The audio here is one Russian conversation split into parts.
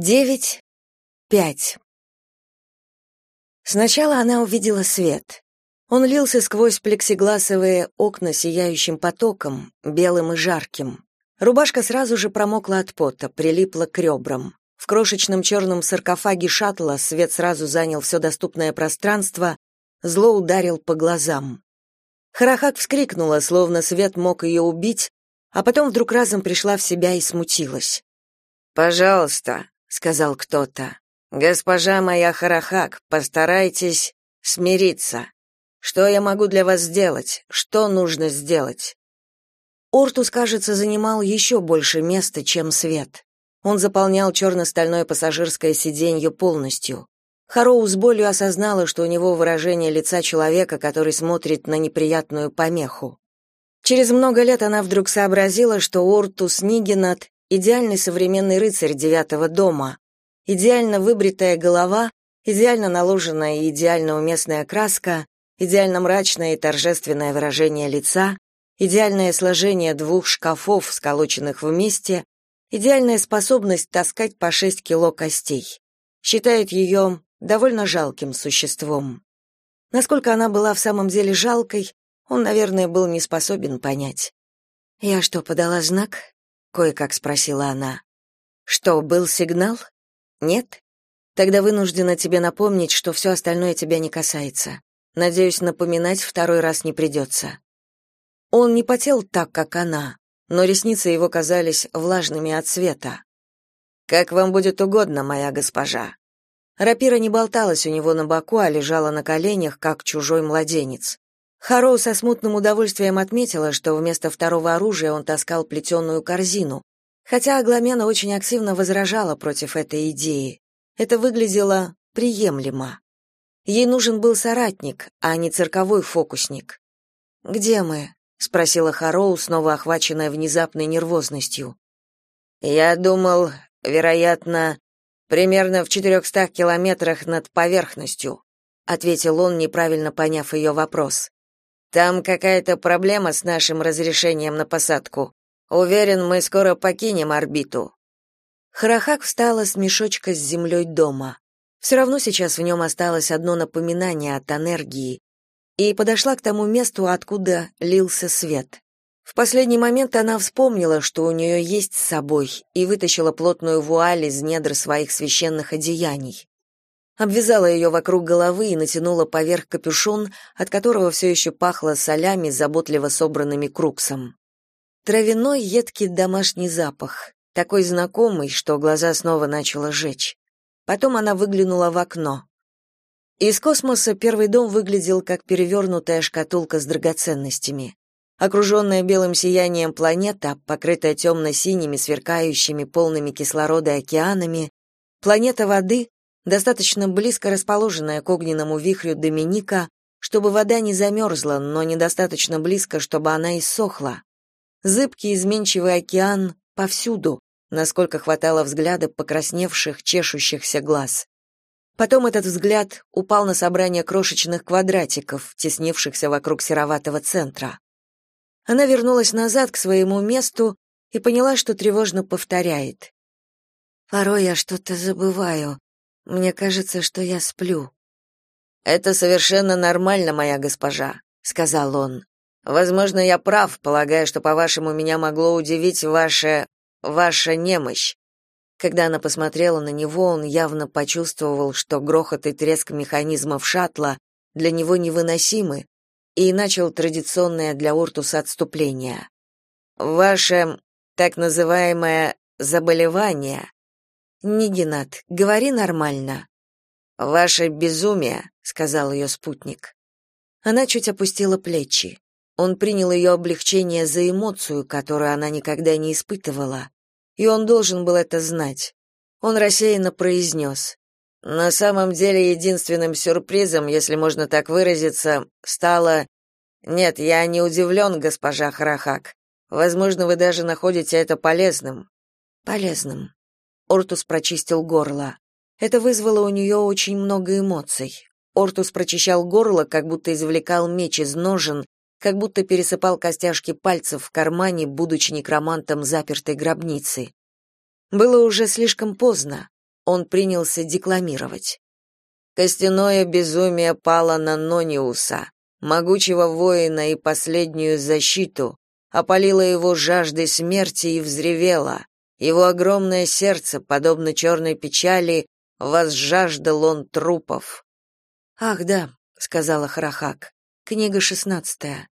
Девять, пять. Сначала она увидела свет. Он лился сквозь плексигласовые окна сияющим потоком, белым и жарким. Рубашка сразу же промокла от пота, прилипла к ребрам. В крошечном черном саркофаге шаттла свет сразу занял все доступное пространство, зло ударил по глазам. Харахак вскрикнула, словно свет мог ее убить, а потом вдруг разом пришла в себя и смутилась. «Пожалуйста», — сказал кто-то, — «госпожа моя Харахак, постарайтесь смириться. Что я могу для вас сделать? Что нужно сделать?» Ортус, кажется, занимал еще больше места, чем свет. Он заполнял черно-стальное пассажирское сиденье полностью. Хароу с болью осознала, что у него выражение лица человека, который смотрит на неприятную помеху. Через много лет она вдруг сообразила, что Ортус Нигенат — идеальный современный рыцарь девятого дома, идеально выбритая голова, идеально наложенная и идеально уместная краска, идеально мрачное и торжественное выражение лица, идеальное сложение двух шкафов, сколоченных вместе, идеальная способность таскать по шесть кило костей. Считает ее довольно жалким существом. Насколько она была в самом деле жалкой, он, наверное, был не способен понять. «Я что, подала знак?» — кое-как спросила она. «Что, был сигнал? Нет? Тогда вынуждена тебе напомнить, что все остальное тебя не касается. Надеюсь, напоминать второй раз не придется». Он не потел так, как она, но ресницы его казались влажными от света. «Как вам будет угодно, моя госпожа», Рапира не болталась у него на боку, а лежала на коленях, как чужой младенец. Хароу со смутным удовольствием отметила, что вместо второго оружия он таскал плетеную корзину, хотя Агламена очень активно возражала против этой идеи. Это выглядело приемлемо. Ей нужен был соратник, а не цирковой фокусник. «Где мы?» — спросила Хароу, снова охваченная внезапной нервозностью. «Я думал, вероятно, Примерно в четырехстах километрах над поверхностью, ответил он, неправильно поняв ее вопрос. Там какая-то проблема с нашим разрешением на посадку. Уверен, мы скоро покинем орбиту. Харахак встала с мешочка с землей дома. Все равно сейчас в нем осталось одно напоминание от энергии, и подошла к тому месту, откуда лился свет. В последний момент она вспомнила, что у нее есть с собой, и вытащила плотную вуаль из недр своих священных одеяний. Обвязала ее вокруг головы и натянула поверх капюшон, от которого все еще пахло солями, заботливо собранными круксом. Травяной едкий домашний запах, такой знакомый, что глаза снова начало жечь. Потом она выглянула в окно. Из космоса первый дом выглядел как перевернутая шкатулка с драгоценностями. Окруженная белым сиянием планета, покрытая темно-синими, сверкающими, полными кислорода океанами, планета воды, достаточно близко расположенная к огненному вихрю Доминика, чтобы вода не замерзла, но недостаточно близко, чтобы она иссохла. Зыбкий изменчивый океан повсюду, насколько хватало взгляда покрасневших, чешущихся глаз. Потом этот взгляд упал на собрание крошечных квадратиков, теснившихся вокруг сероватого центра. Она вернулась назад к своему месту и поняла, что тревожно повторяет. «Порой я что-то забываю. Мне кажется, что я сплю». «Это совершенно нормально, моя госпожа», — сказал он. «Возможно, я прав, полагая, что, по-вашему, меня могло удивить ваше... ваша немощь». Когда она посмотрела на него, он явно почувствовал, что грохот и треск механизмов шаттла для него невыносимы, и начал традиционное для Ортуса отступление. «Ваше так называемое заболевание...» «Нигенат, говори нормально». «Ваше безумие», — сказал ее спутник. Она чуть опустила плечи. Он принял ее облегчение за эмоцию, которую она никогда не испытывала, и он должен был это знать. Он рассеянно произнес. На самом деле единственным сюрпризом, если можно так выразиться, стало Нет, я не удивлен, госпожа Харахак. Возможно, вы даже находите это полезным. Полезным. Ортус прочистил горло. Это вызвало у нее очень много эмоций. Ортус прочищал горло, как будто извлекал меч из ножен, как будто пересыпал костяшки пальцев в кармане, будучи некромантом запертой гробницы. Было уже слишком поздно. он принялся декламировать. Костяное безумие пало на Нониуса, могучего воина и последнюю защиту, опалило его жаждой смерти и взревело. Его огромное сердце, подобно черной печали, возжаждал он трупов. «Ах, да», — сказала Харахак, — «книга шестнадцатая.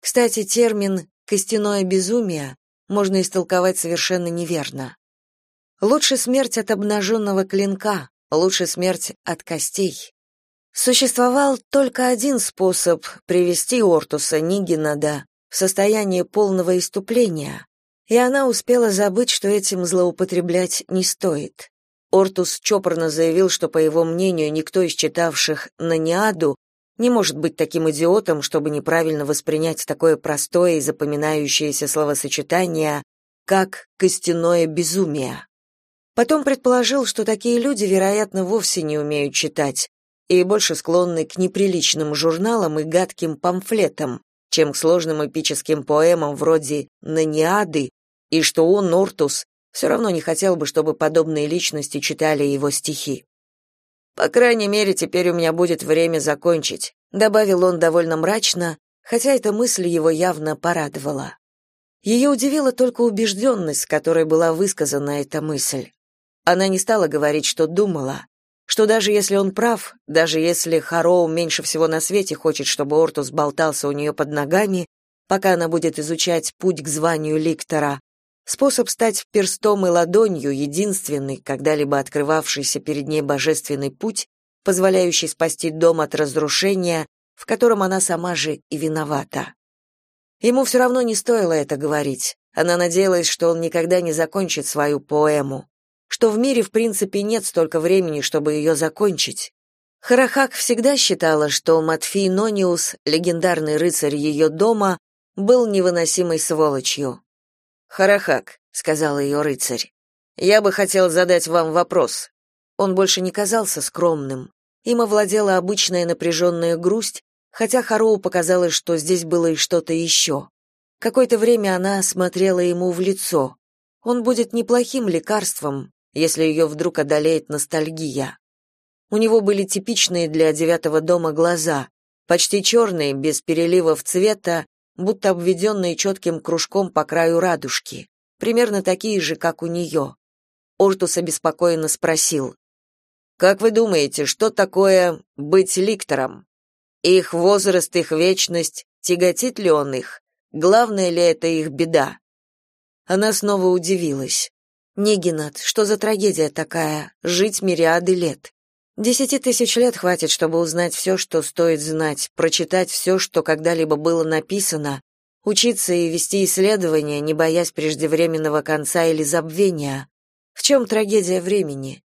Кстати, термин «костяное безумие» можно истолковать совершенно неверно. Лучше смерть от обнаженного клинка, лучше смерть от костей. Существовал только один способ привести Ортуса Нигинада в состояние полного иступления, и она успела забыть, что этим злоупотреблять не стоит. Ортус чопорно заявил, что, по его мнению, никто из читавших Наниаду не может быть таким идиотом, чтобы неправильно воспринять такое простое и запоминающееся словосочетание, как «костяное безумие». Потом предположил, что такие люди, вероятно, вовсе не умеют читать и больше склонны к неприличным журналам и гадким памфлетам, чем к сложным эпическим поэмам вроде «Наниады», и что он, Ортус, все равно не хотел бы, чтобы подобные личности читали его стихи. «По крайней мере, теперь у меня будет время закончить», добавил он довольно мрачно, хотя эта мысль его явно порадовала. Ее удивила только убежденность, с которой была высказана эта мысль. Она не стала говорить, что думала, что даже если он прав, даже если Хароу меньше всего на свете хочет, чтобы Ортус болтался у нее под ногами, пока она будет изучать путь к званию ликтора, способ стать перстом и ладонью, единственный, когда-либо открывавшийся перед ней божественный путь, позволяющий спасти дом от разрушения, в котором она сама же и виновата. Ему все равно не стоило это говорить. Она надеялась, что он никогда не закончит свою поэму что в мире в принципе нет столько времени, чтобы ее закончить. Харахак всегда считала, что Матфей Нониус, легендарный рыцарь ее дома, был невыносимой сволочью. «Харахак», — сказал ее рыцарь, — «я бы хотел задать вам вопрос». Он больше не казался скромным. Им овладела обычная напряженная грусть, хотя Хароу показалось, что здесь было и что-то еще. Какое-то время она смотрела ему в лицо. Он будет неплохим лекарством, если ее вдруг одолеет ностальгия. У него были типичные для девятого дома глаза, почти черные, без переливов цвета, будто обведенные четким кружком по краю радужки, примерно такие же, как у нее. Ортус обеспокоенно спросил, «Как вы думаете, что такое быть ликтором? Их возраст, их вечность, тяготит ли он их? Главное ли это их беда?» Она снова удивилась. Нигинат, что за трагедия такая, жить мириады лет? Десяти тысяч лет хватит, чтобы узнать все, что стоит знать, прочитать все, что когда-либо было написано, учиться и вести исследования, не боясь преждевременного конца или забвения. В чем трагедия времени?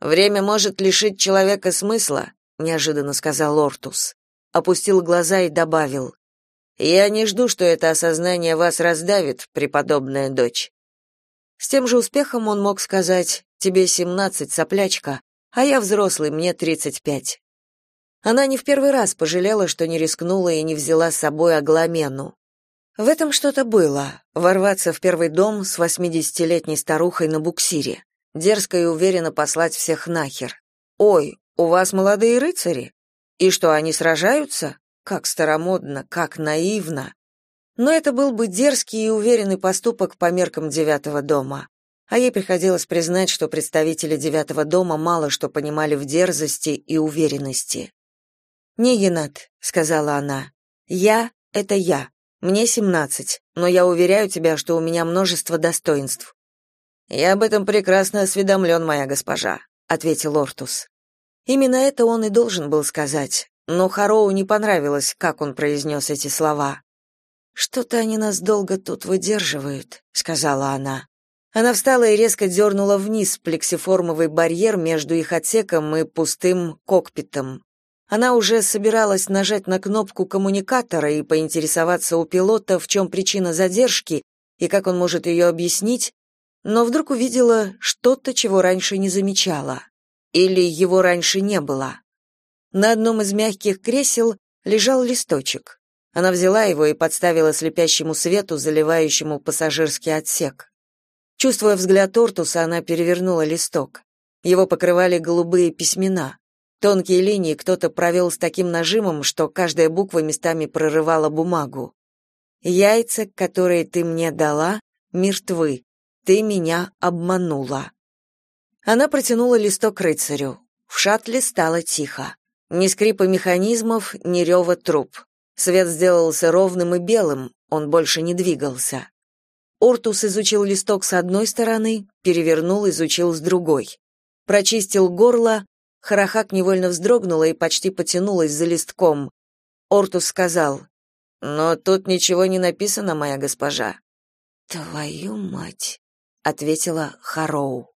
Время может лишить человека смысла, неожиданно сказал Ортус. Опустил глаза и добавил: Я не жду, что это осознание вас раздавит, преподобная дочь. С тем же успехом он мог сказать «Тебе семнадцать, соплячка, а я взрослый, мне тридцать пять». Она не в первый раз пожалела, что не рискнула и не взяла с собой Агламену. В этом что-то было — ворваться в первый дом с восьмидесятилетней старухой на буксире, дерзко и уверенно послать всех нахер. «Ой, у вас молодые рыцари? И что, они сражаются? Как старомодно, как наивно!» Но это был бы дерзкий и уверенный поступок по меркам девятого дома. А ей приходилось признать, что представители девятого дома мало что понимали в дерзости и уверенности. «Не, Енат», — сказала она, — «я — это я. Мне семнадцать, но я уверяю тебя, что у меня множество достоинств». «Я об этом прекрасно осведомлен, моя госпожа», — ответил Ортус. Именно это он и должен был сказать, но Хароу не понравилось, как он произнес эти слова. «Что-то они нас долго тут выдерживают», — сказала она. Она встала и резко дернула вниз плексиформовый барьер между их отсеком и пустым кокпитом. Она уже собиралась нажать на кнопку коммуникатора и поинтересоваться у пилота, в чем причина задержки и как он может ее объяснить, но вдруг увидела что-то, чего раньше не замечала. Или его раньше не было. На одном из мягких кресел лежал листочек. Она взяла его и подставила слепящему свету, заливающему пассажирский отсек. Чувствуя взгляд Ортуса, она перевернула листок. Его покрывали голубые письмена. Тонкие линии кто-то провел с таким нажимом, что каждая буква местами прорывала бумагу. Яйца, которые ты мне дала, мертвы. Ты меня обманула. Она протянула листок рыцарю. В шаттле стало тихо. Ни скрипа механизмов, ни рева труб. Свет сделался ровным и белым, он больше не двигался. Ортус изучил листок с одной стороны, перевернул, изучил с другой. Прочистил горло, Харахак невольно вздрогнула и почти потянулась за листком. Ортус сказал, «Но тут ничего не написано, моя госпожа». «Твою мать», — ответила Хароу.